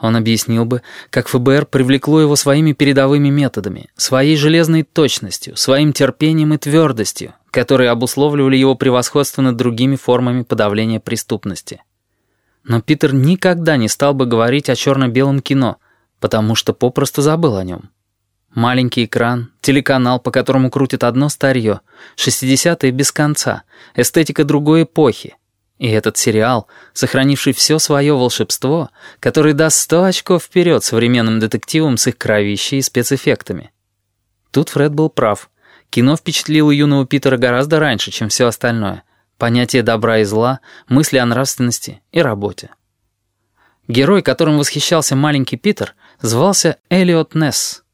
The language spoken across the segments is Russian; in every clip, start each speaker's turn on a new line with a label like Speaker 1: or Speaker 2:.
Speaker 1: Он объяснил бы, как ФБР привлекло его своими передовыми методами, своей железной точностью, своим терпением и твердостью, которые обусловливали его превосходство над другими формами подавления преступности. Но Питер никогда не стал бы говорить о черно-белом кино, потому что попросту забыл о нем. Маленький экран, телеканал, по которому крутят одно старье, 60-е без конца, эстетика другой эпохи, и этот сериал, сохранивший все свое волшебство, который даст сто очков вперед современным детективам с их кровищей и спецэффектами. Тут Фред был прав. Кино впечатлило юного Питера гораздо раньше, чем все остальное. Понятие добра и зла, мысли о нравственности и работе. Герой, которым восхищался маленький Питер, звался Элиот Несс.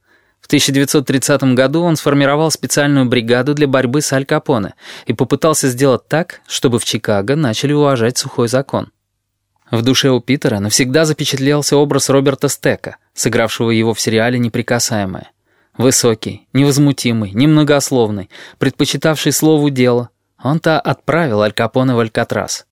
Speaker 1: В 1930 году он сформировал специальную бригаду для борьбы с Аль Капоне и попытался сделать так, чтобы в Чикаго начали уважать сухой закон. В душе у Питера навсегда запечатлелся образ Роберта Стека, сыгравшего его в сериале «Неприкасаемое». Высокий, невозмутимый, немногословный, предпочитавший слову дело, он-то отправил Аль Капоне в Алькатрас.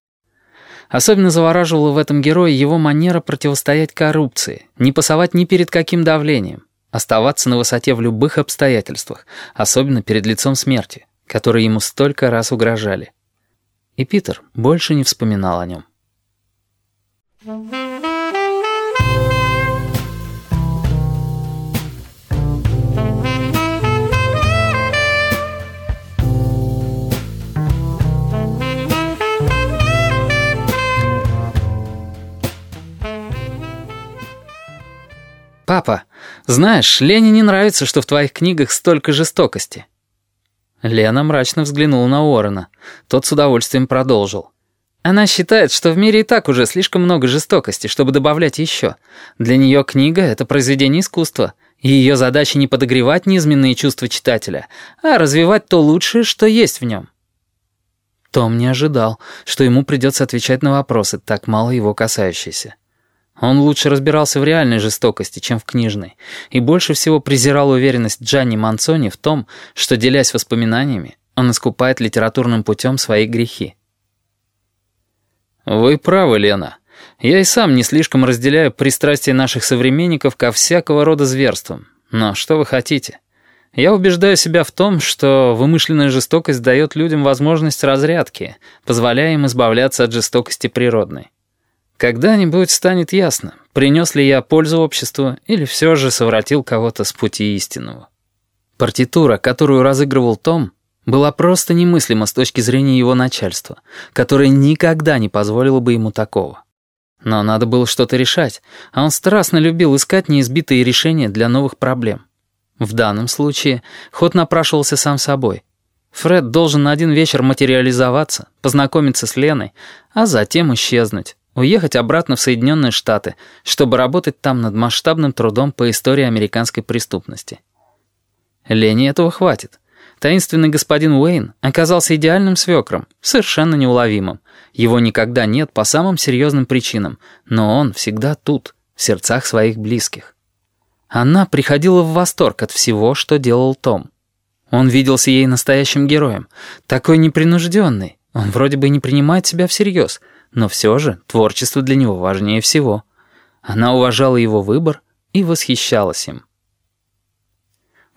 Speaker 1: Особенно завораживала в этом герое его манера противостоять коррупции, не пасовать ни перед каким давлением оставаться на высоте в любых обстоятельствах, особенно перед лицом смерти, которые ему столько раз угрожали. И Питер больше не вспоминал о нем. «Папа, знаешь, Лене не нравится, что в твоих книгах столько жестокости». Лена мрачно взглянула на Уоррена. Тот с удовольствием продолжил. Она считает, что в мире и так уже слишком много жестокости, чтобы добавлять еще. Для нее книга — это произведение искусства, и ее задача не подогревать низменные чувства читателя, а развивать то лучшее, что есть в нем. Том не ожидал, что ему придется отвечать на вопросы, так мало его касающиеся. Он лучше разбирался в реальной жестокости, чем в книжной, и больше всего презирал уверенность Джанни Манцони в том, что, делясь воспоминаниями, он искупает литературным путем свои грехи. «Вы правы, Лена. Я и сам не слишком разделяю пристрастие наших современников ко всякого рода зверствам. Но что вы хотите? Я убеждаю себя в том, что вымышленная жестокость дает людям возможность разрядки, позволяя им избавляться от жестокости природной. Когда-нибудь станет ясно, принес ли я пользу обществу или все же совратил кого-то с пути истинного. Партитура, которую разыгрывал Том, была просто немыслима с точки зрения его начальства, которое никогда не позволило бы ему такого. Но надо было что-то решать, а он страстно любил искать неизбитые решения для новых проблем. В данном случае ход напрашивался сам собой. Фред должен на один вечер материализоваться, познакомиться с Леной, а затем исчезнуть, уехать обратно в Соединенные Штаты, чтобы работать там над масштабным трудом по истории американской преступности. Лене этого хватит. Таинственный господин Уэйн оказался идеальным свекром, совершенно неуловимым. Его никогда нет по самым серьезным причинам, но он всегда тут, в сердцах своих близких. Она приходила в восторг от всего, что делал Том. Он виделся ей настоящим героем, такой непринужденный. Он вроде бы не принимает себя всерьез — но все же творчество для него важнее всего. Она уважала его выбор и восхищалась им.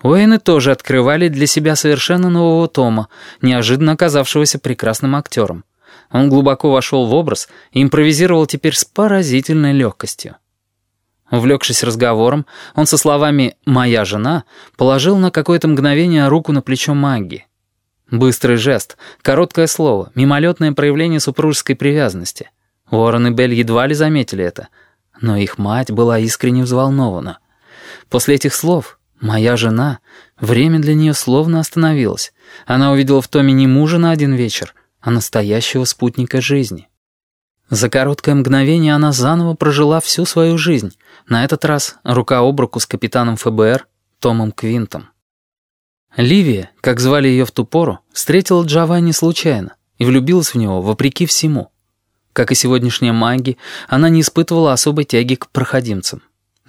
Speaker 1: Уэйны тоже открывали для себя совершенно нового Тома, неожиданно оказавшегося прекрасным актером. Он глубоко вошел в образ и импровизировал теперь с поразительной легкостью. Увлекшись разговором, он со словами «моя жена» положил на какое-то мгновение руку на плечо Магги. Быстрый жест, короткое слово, мимолетное проявление супружеской привязанности. Уоррен и Белль едва ли заметили это, но их мать была искренне взволнована. После этих слов «моя жена» время для нее словно остановилось. Она увидела в Томе не мужа на один вечер, а настоящего спутника жизни. За короткое мгновение она заново прожила всю свою жизнь, на этот раз рука об руку с капитаном ФБР Томом Квинтом. Ливия, как звали ее в ту пору, встретила Джованни случайно и влюбилась в него вопреки всему. Как и сегодняшняя Маги, она не испытывала особой тяги к проходимцам.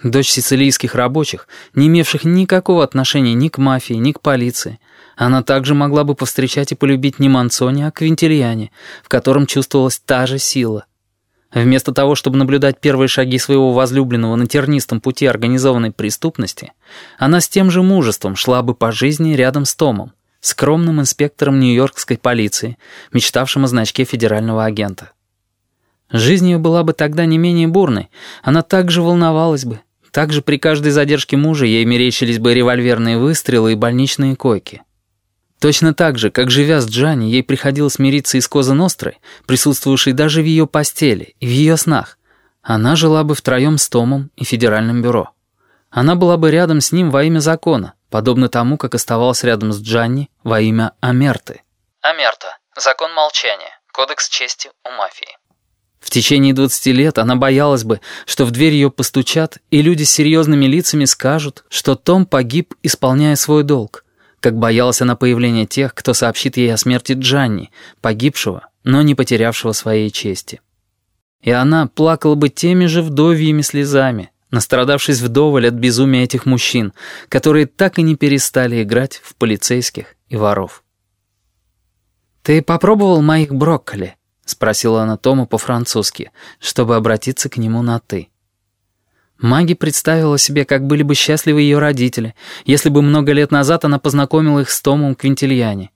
Speaker 1: Дочь сицилийских рабочих, не имевших никакого отношения ни к мафии, ни к полиции, она также могла бы повстречать и полюбить не Манцони, а Квинтильяне, в котором чувствовалась та же сила. Вместо того, чтобы наблюдать первые шаги своего возлюбленного на тернистом пути организованной преступности, она с тем же мужеством шла бы по жизни рядом с Томом, скромным инспектором нью-йоркской полиции, мечтавшим о значке федерального агента. Жизнь ее была бы тогда не менее бурной, она также волновалась бы, также при каждой задержке мужа ей мерещились бы револьверные выстрелы и больничные койки. Точно так же, как живя с Джанни, ей приходилось мириться и с Коза Нострой, присутствовавшей даже в ее постели и в ее снах. Она жила бы втроем с Томом и Федеральным бюро. Она была бы рядом с ним во имя закона, подобно тому, как оставалась рядом с Джанни во имя Амерты.
Speaker 2: Амерта. Закон молчания. Кодекс чести у мафии.
Speaker 1: В течение 20 лет она боялась бы, что в дверь ее постучат, и люди с серьезными лицами скажут, что Том погиб, исполняя свой долг как боялась она появления тех, кто сообщит ей о смерти Джанни, погибшего, но не потерявшего своей чести. И она плакала бы теми же вдовьими слезами, настрадавшись вдоволь от безумия этих мужчин, которые так и не перестали играть в полицейских и воров. «Ты попробовал моих брокколи?» — спросила она Тома по-французски, чтобы обратиться к нему на «ты». Маги представила себе, как были бы счастливы ее родители, если бы много лет назад она познакомила их с Томом Квинтильяни.